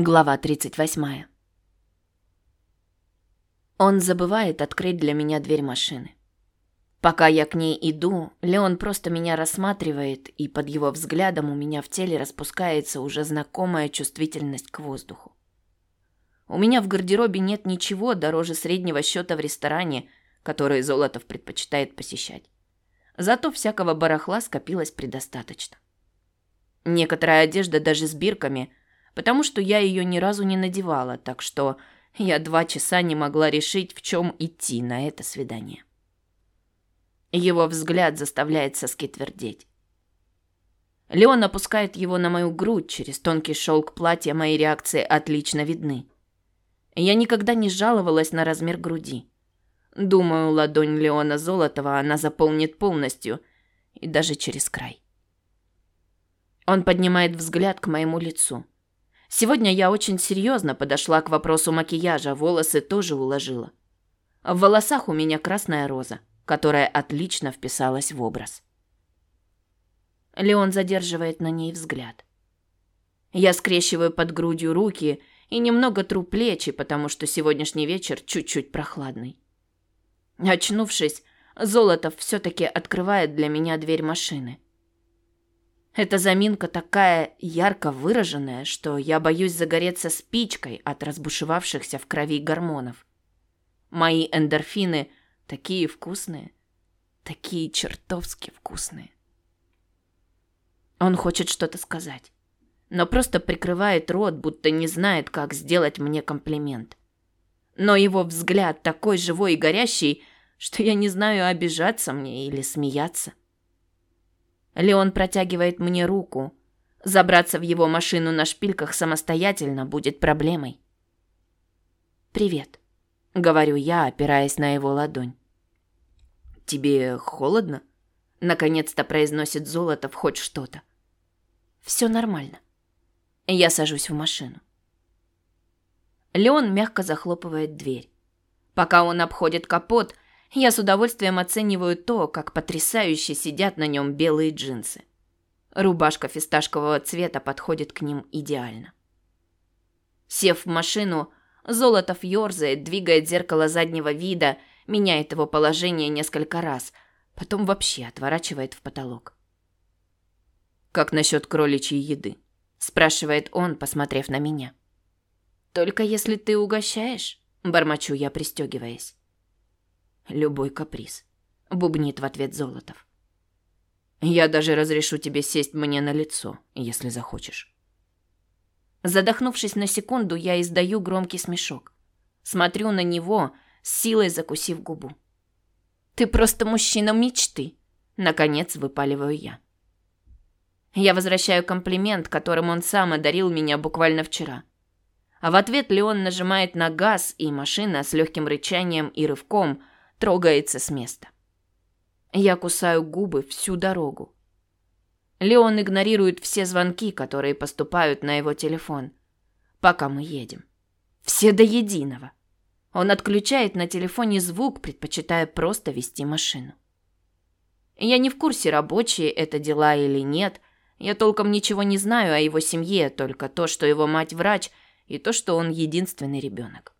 Глава 38. Он забывает открыть для меня дверь машины. Пока я к ней иду, Леон просто меня рассматривает, и под его взглядом у меня в теле распускается уже знакомая чувствительность к воздуху. У меня в гардеробе нет ничего дороже среднего счета в ресторане, который Золотов предпочитает посещать. Зато всякого барахла скопилось предостаточно. Некоторая одежда даже с бирками – потому что я ее ни разу не надевала, так что я два часа не могла решить, в чем идти на это свидание. Его взгляд заставляет соски твердеть. Леон опускает его на мою грудь, через тонкий шелк платья мои реакции отлично видны. Я никогда не жаловалась на размер груди. Думаю, ладонь Леона Золотова она заполнит полностью и даже через край. Он поднимает взгляд к моему лицу. Сегодня я очень серьезно подошла к вопросу макияжа, волосы тоже уложила. В волосах у меня красная роза, которая отлично вписалась в образ. Леон задерживает на ней взгляд. Я скрещиваю под грудью руки и немного тру плечи, потому что сегодняшний вечер чуть-чуть прохладный. Очнувшись, Золотов все-таки открывает для меня дверь машины. Эта заминка такая ярко выраженная, что я боюсь загореться спичкой от разбушевавшихся в крови гормонов. Мои эндорфины такие вкусные, такие чертовски вкусные. Он хочет что-то сказать, но просто прикрывает рот, будто не знает, как сделать мне комплимент. Но его взгляд такой живой и горящий, что я не знаю, обижаться мне или смеяться. Леон протягивает мне руку. Забраться в его машину на шпильках самостоятельно будет проблемой. «Привет», — говорю я, опираясь на его ладонь. «Тебе холодно?» — наконец-то произносит Золотов хоть что-то. «Все нормально». Я сажусь в машину. Леон мягко захлопывает дверь. Пока он обходит капот — я с удовольствием оцениваю то, как потрясающе сидят на нем белые джинсы. Рубашка фисташкового цвета подходит к ним идеально. Сев в машину, Золотов ёрзает, двигает зеркало заднего вида, меняет его положение несколько раз, потом вообще отворачивает в потолок. «Как насчет кроличьей еды?» – спрашивает он, посмотрев на меня. «Только если ты угощаешь?» – бормочу я, пристегиваясь. Любой каприз. Бубнит в ответ Золотов. Я даже разрешу тебе сесть мне на лицо, если захочешь. Задохнувшись на секунду, я издаю громкий смешок. Смотрю на него, с силой закусив губу. Ты просто мужчина мечты, наконец выпаливаю я. Я возвращаю комплимент, которым он сам одарил меня буквально вчера. А в ответ Леон нажимает на газ, и машина с легким рычанием и рывком трогается с места. Я кусаю губы всю дорогу. Леон игнорирует все звонки, которые поступают на его телефон, пока мы едем. Все до единого. Он отключает на телефоне звук, предпочитая просто вести машину. Я не в курсе, рабочие это дела или нет. Я толком ничего не знаю о его семье, только то, что его мать врач, и то, что он единственный ребенок.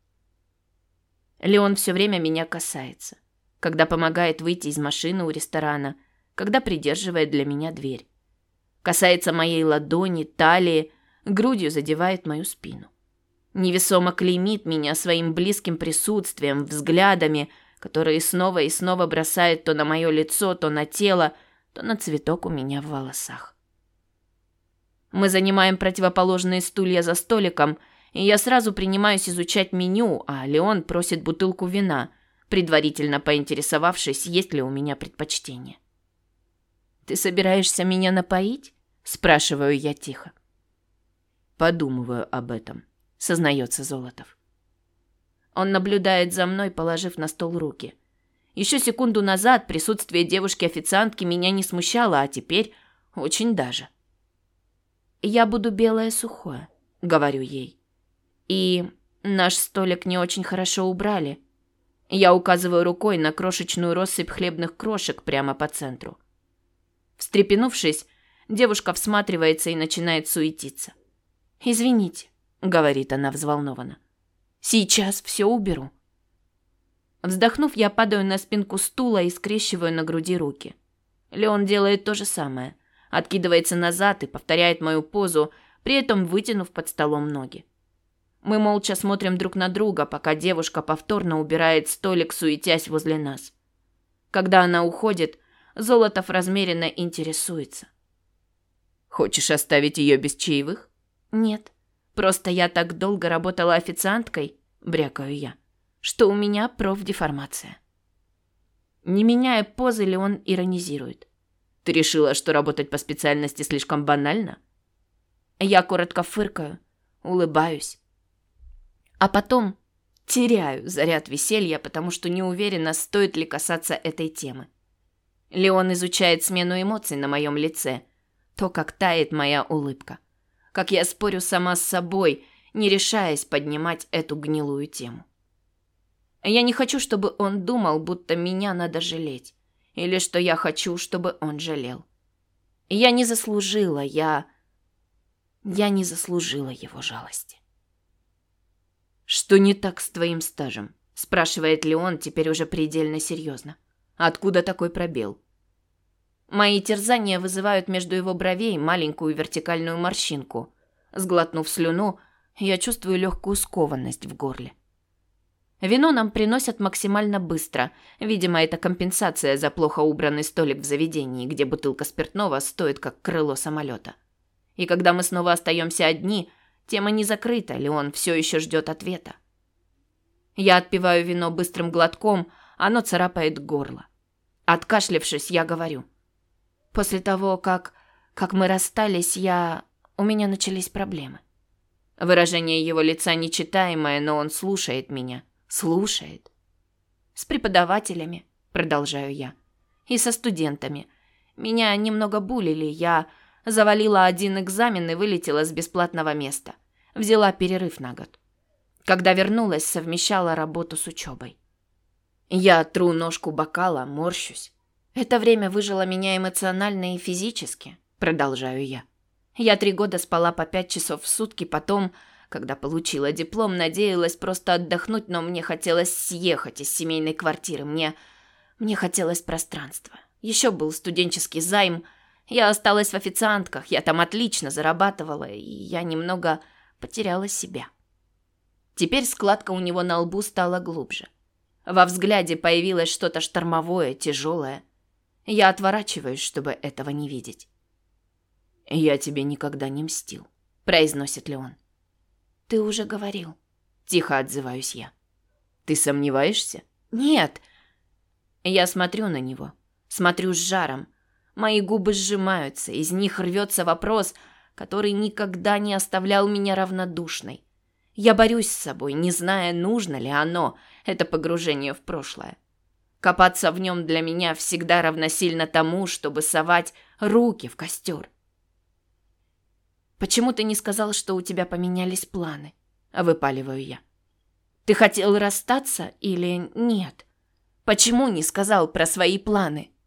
Леон все время меня касается. Когда помогает выйти из машины у ресторана, когда придерживает для меня дверь. Касается моей ладони, талии, грудью задевает мою спину. Невесомо клеймит меня своим близким присутствием, взглядами, которые снова и снова бросает то на мое лицо, то на тело, то на цветок у меня в волосах. Мы занимаем противоположные стулья за столиком – и я сразу принимаюсь изучать меню, а Леон просит бутылку вина, предварительно поинтересовавшись, есть ли у меня предпочтение. «Ты собираешься меня напоить?» – спрашиваю я тихо. «Подумываю об этом», – сознается Золотов. Он наблюдает за мной, положив на стол руки. Еще секунду назад присутствие девушки-официантки меня не смущало, а теперь очень даже. «Я буду белое сухое», — говорю ей. И наш столик не очень хорошо убрали. Я указываю рукой на крошечную россыпь хлебных крошек прямо по центру. Встрепенувшись, девушка всматривается и начинает суетиться. «Извините». говорит она взволнованно. Сейчас все уберу. Вздохнув, я падаю на спинку стула и скрещиваю на груди руки. Леон делает то же самое. Откидывается назад и повторяет мою позу, при этом вытянув под столом ноги. Мы молча смотрим друг на друга, пока девушка повторно убирает столик, суетясь возле нас. Когда она уходит, Золотов размеренно интересуется. «Хочешь оставить ее без чаевых?» «Нет. Просто я так долго работала официанткой», – брякаю я, – «что у меня профдеформация». Не меняя позы, Леон иронизирует. «Ты решила, что работать по специальности слишком банально?» Я коротко фыркаю, улыбаюсь. А потом теряю заряд веселья, потому что не уверена, стоит ли касаться этой темы. Леон изучает смену эмоций на моем лице, то, как тает моя улыбка, как я спорю сама с собой, не решаясь поднимать эту гнилую тему. Я не хочу, чтобы он думал, будто меня надо жалеть, или что я хочу, чтобы он жалел. Я не заслужила, я... Я не заслужила его жалости. «Что не так с твоим стажем?» – спрашивает Леон теперь уже предельно серьезно. «Откуда такой пробел?» Мои терзания вызывают между его бровей маленькую вертикальную морщинку. Сглотнув слюну, я чувствую легкую скованность в горле. Вино нам приносят максимально быстро. Видимо, это компенсация за плохо убранный столик в заведении, где бутылка спиртного стоит как крыло самолета. И когда мы снова остаемся одни, Тема не закрыта, Леон все еще ждет ответа. Я отпиваю вино быстрым глотком, оно царапает горло. Откашлившись, я говорю. После того, как, как мы расстались, я... У меня начались проблемы. Выражение его лица нечитаемое, но он слушает меня. Слушает. С преподавателями, продолжаю я. И со студентами. Меня немного булили, я Завалила один экзамен и вылетела с бесплатного места. Взяла перерыв на год. Когда вернулась, совмещала работу с учебой. Я тру ножку бокала, морщусь. Это время выжило меня эмоционально и физически, продолжаю я. Я три года спала по пять часов в сутки, потом, когда получила диплом, надеялась просто отдохнуть, но мне хотелось съехать из семейной квартиры. Мне мне хотелось пространства. Еще был студенческий займ – я осталась в официантках, я там отлично зарабатывала, и я немного потеряла себя. Теперь складка у него на лбу стала глубже. Во взгляде появилось что-то штормовое, тяжелое. Я отворачиваюсь, чтобы этого не видеть. «Я тебе никогда не мстил», — произносит Леон. «Ты уже говорил», — тихо отзываюсь я. «Ты сомневаешься?» «Нет». Я смотрю на него, смотрю с жаром, Мои губы сжимаются, из них рвется вопрос, который никогда не оставлял меня равнодушной. Я борюсь с собой, не зная, нужно ли оно, это погружение в прошлое. Копаться в нем для меня всегда равносильно тому, чтобы совать руки в костер. «Почему ты не сказал, что у тебя поменялись планы?» – выпаливаю я. «Ты хотел расстаться или нет? Почему не сказал про свои планы?»